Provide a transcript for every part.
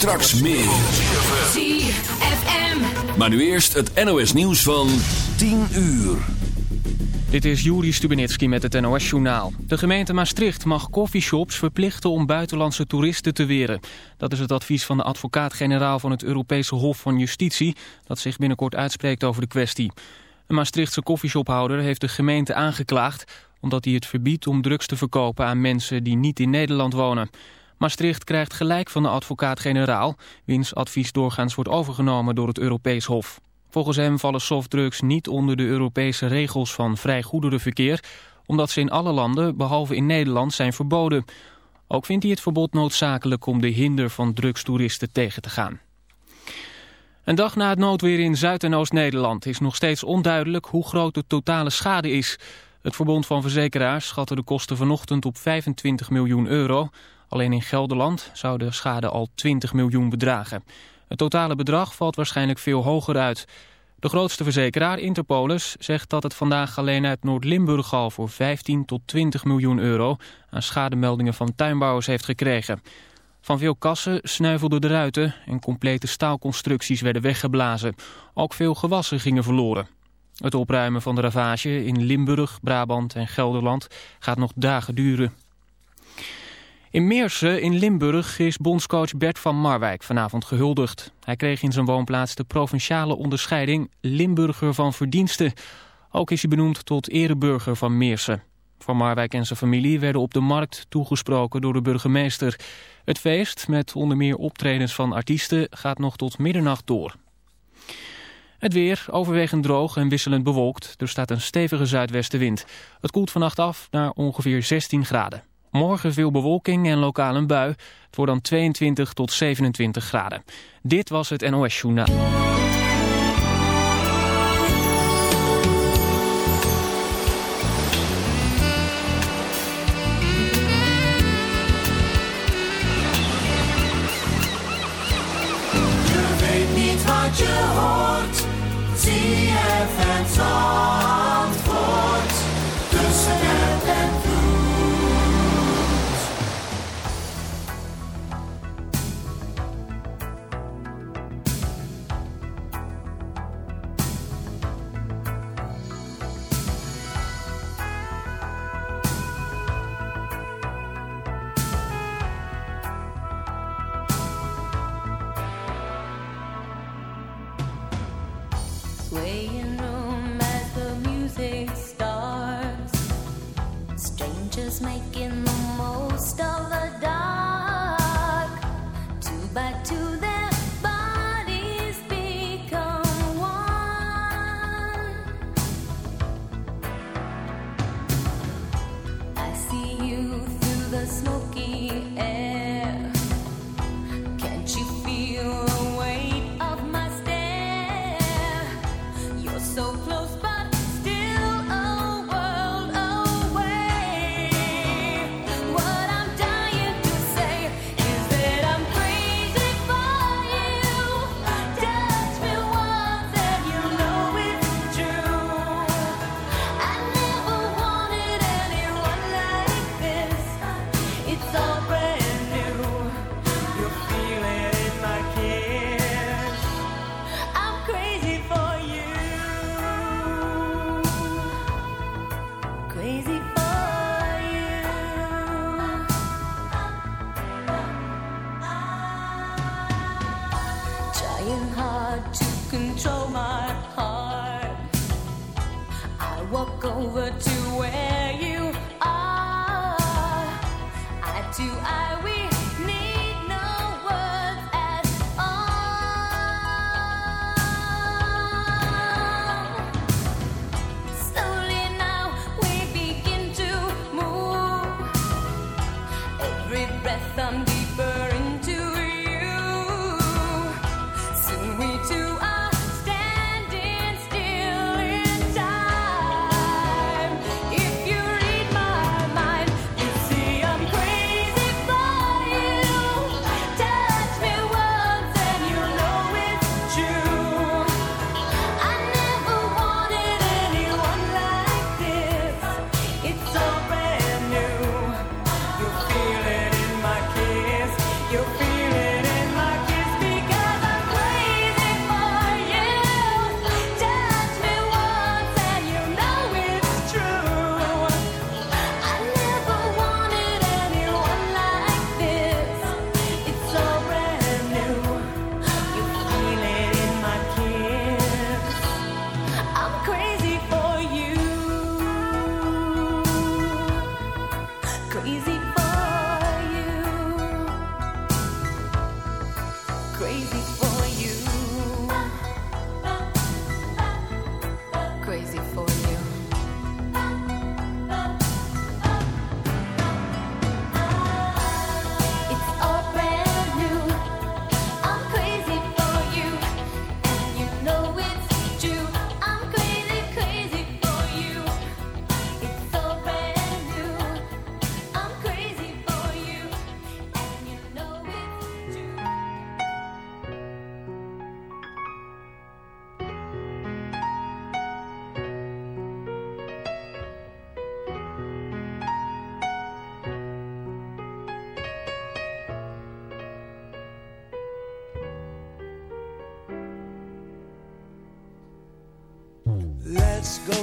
Straks meer. ZFM. Maar nu eerst het NOS nieuws van 10 uur. Dit is Juri Stubenitski met het NOS-journaal. De gemeente Maastricht mag coffeeshops verplichten om buitenlandse toeristen te weren. Dat is het advies van de advocaat-generaal van het Europese Hof van Justitie... dat zich binnenkort uitspreekt over de kwestie. Een Maastrichtse koffieshophouder heeft de gemeente aangeklaagd... omdat hij het verbiedt om drugs te verkopen aan mensen die niet in Nederland wonen. Maastricht krijgt gelijk van de advocaat-generaal... wiens advies doorgaans wordt overgenomen door het Europees Hof. Volgens hem vallen softdrugs niet onder de Europese regels van vrij goederenverkeer... omdat ze in alle landen, behalve in Nederland, zijn verboden. Ook vindt hij het verbod noodzakelijk om de hinder van drugstoeristen tegen te gaan. Een dag na het noodweer in Zuid- en Oost-Nederland is nog steeds onduidelijk hoe groot de totale schade is. Het Verbond van Verzekeraars schatte de kosten vanochtend op 25 miljoen euro. Alleen in Gelderland zou de schade al 20 miljoen bedragen. Het totale bedrag valt waarschijnlijk veel hoger uit. De grootste verzekeraar, Interpolis, zegt dat het vandaag alleen uit Noord-Limburg al voor 15 tot 20 miljoen euro aan schademeldingen van tuinbouwers heeft gekregen. Van veel kassen sneuvelden de ruiten en complete staalconstructies werden weggeblazen. Ook veel gewassen gingen verloren. Het opruimen van de ravage in Limburg, Brabant en Gelderland gaat nog dagen duren. In Meersen in Limburg is bondscoach Bert van Marwijk vanavond gehuldigd. Hij kreeg in zijn woonplaats de provinciale onderscheiding Limburger van Verdiensten. Ook is hij benoemd tot ereburger van Meersen. Van Marwijk en zijn familie werden op de markt toegesproken door de burgemeester. Het feest, met onder meer optredens van artiesten, gaat nog tot middernacht door. Het weer, overwegend droog en wisselend bewolkt. Er staat een stevige zuidwestenwind. Het koelt vannacht af naar ongeveer 16 graden. Morgen veel bewolking en lokaal een bui. Het wordt dan 22 tot 27 graden. Dit was het NOS Journaal.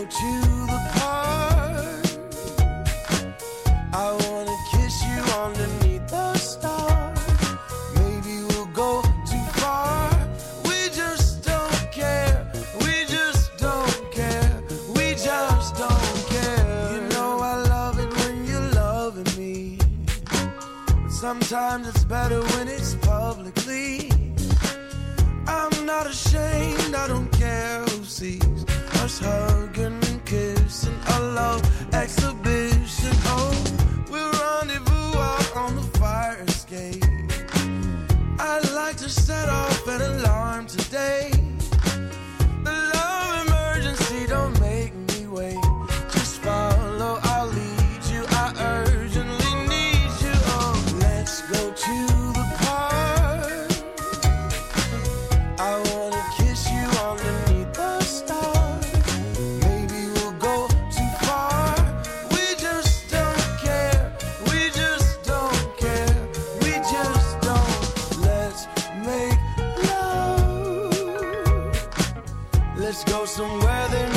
To somewhere they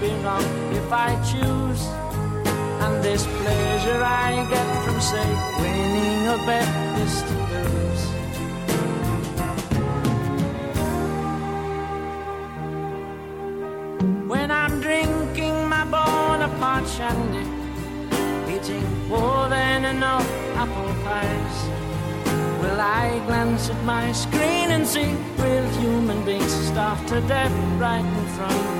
be wrong if I choose. And this pleasure I get from, say, winning a bet is to lose. When I'm drinking my Bonaparte shandy, eating more than enough apple pies, will I glance at my screen and see real human beings starved to death right in front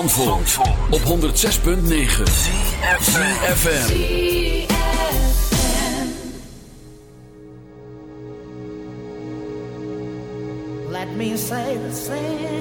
Zandvoort, op 106.9 CFFM Let me say the same.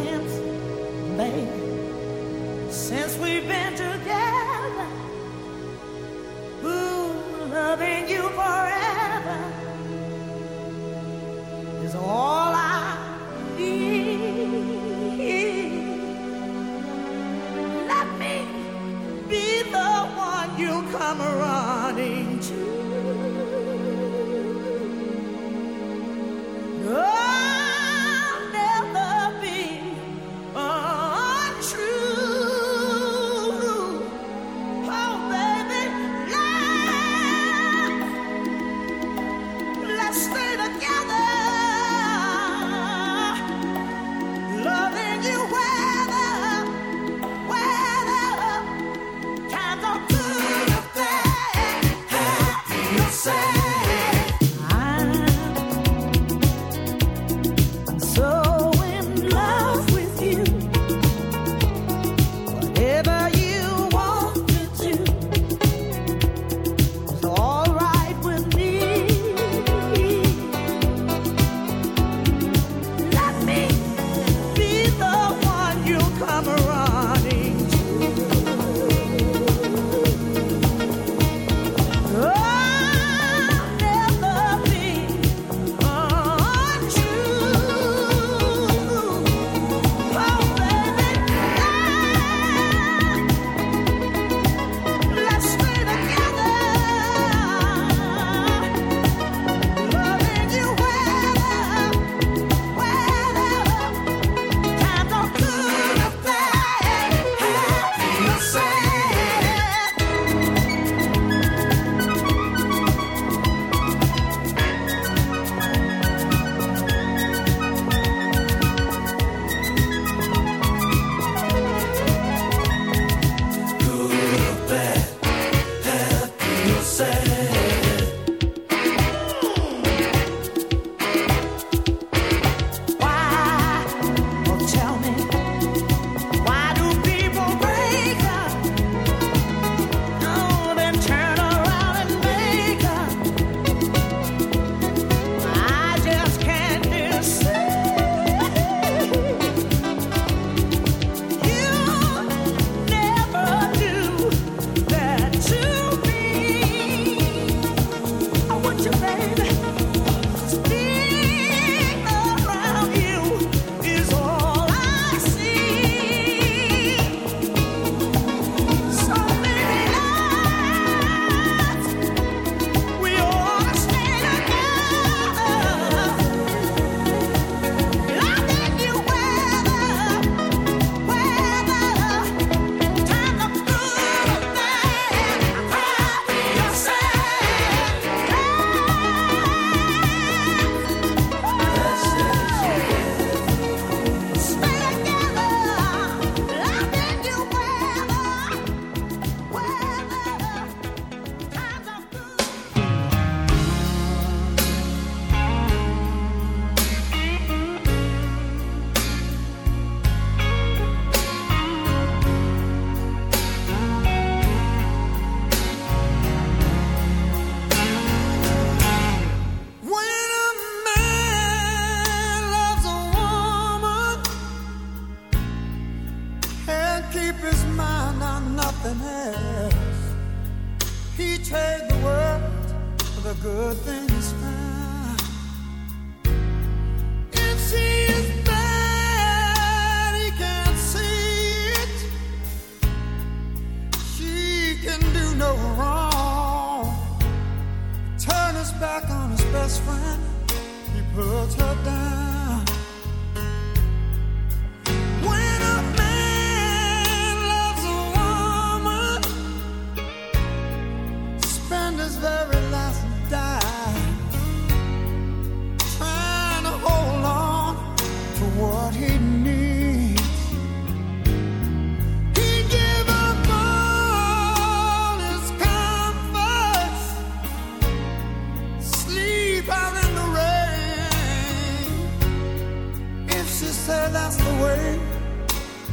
that's the way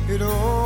it all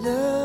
love.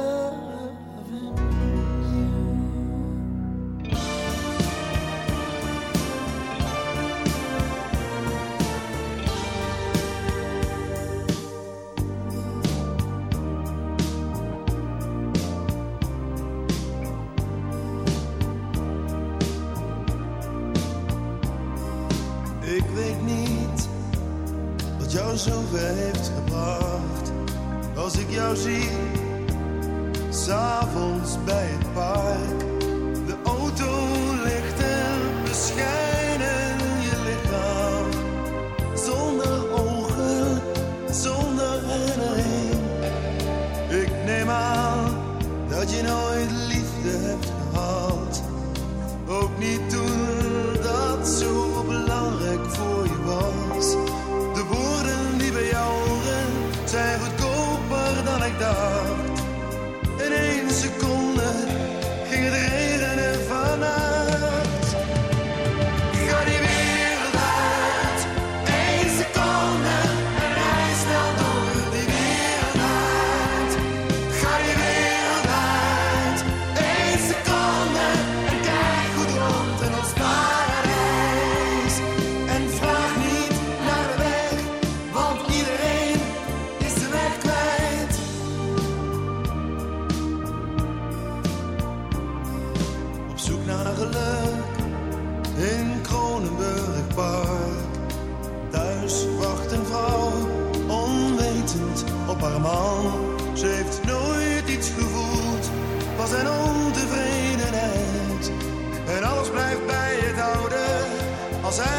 Vamos a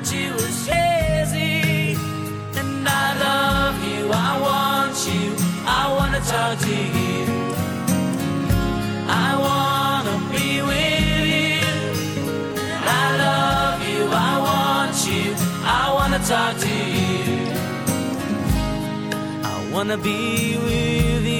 thought you was crazy. And I love you, I want you, I wanna talk to you. I wanna be with you. I love you, I want you, I wanna talk to you. I wanna be with you.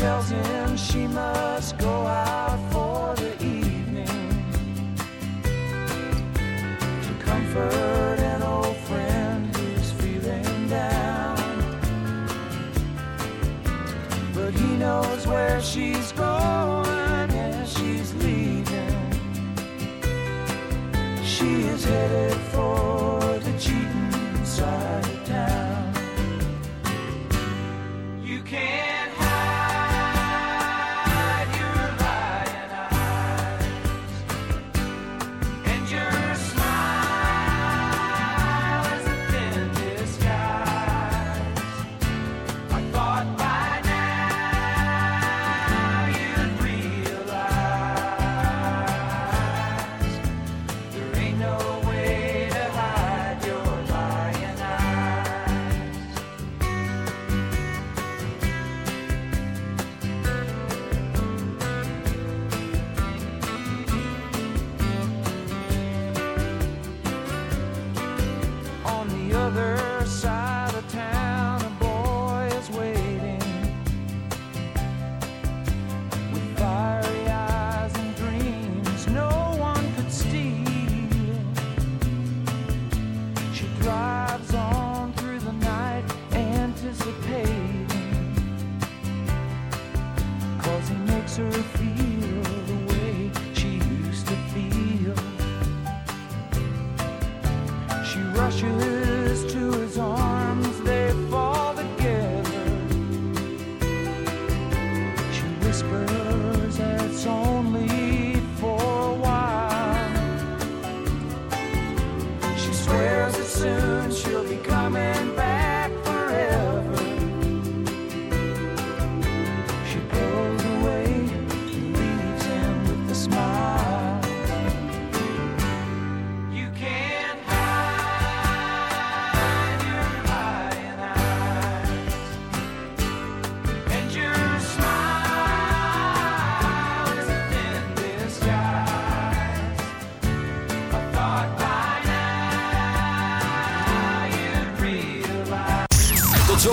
tells him she must go.